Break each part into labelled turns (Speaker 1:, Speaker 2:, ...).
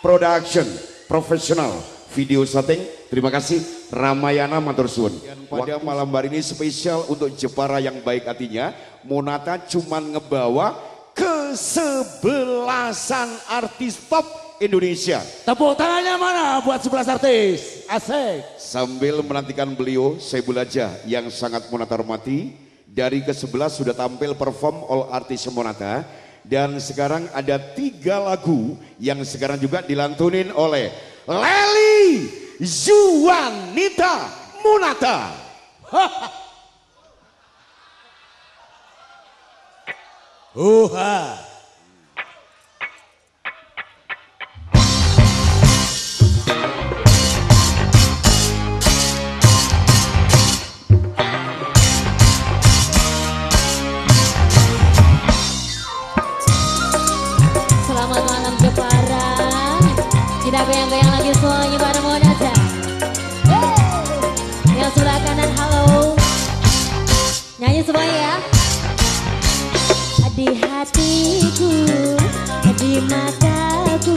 Speaker 1: Production Profesional Video Setting Terima kasih. Ramayana Matursun Pada malam hari ini spesial untuk Jepara yang baik hatinya. Monata cuman ngebawa kesebelasan artis top Indonesia.
Speaker 2: Tepuk tangannya mana buat 11 artis? Asik.
Speaker 1: Sambil menantikan beliau Saya Aja yang sangat Monata hormati. Dari ke-11 sudah tampil perform all artis Monata dan sekarang ada tiga lagu yang sekarang juga dilantunin oleh Leli Zuanita Munata.
Speaker 2: Uha.
Speaker 3: Semuanya ya. Di hatiku Di mataku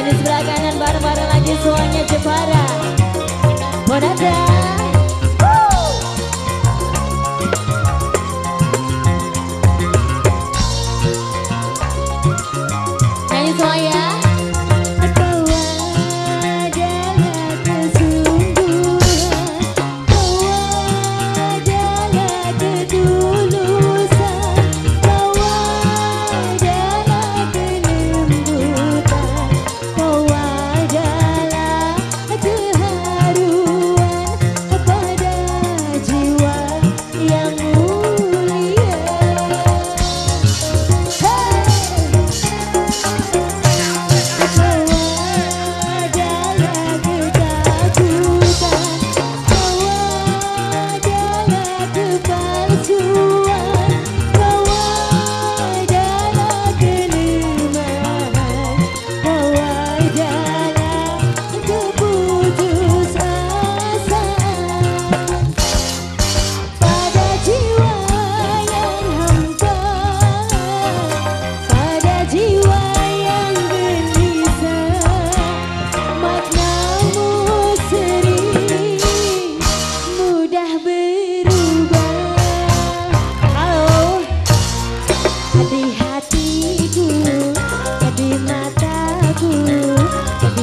Speaker 3: Yang di sebelah kanan bareng-bareng lagi semuanya Jepara. Bonata.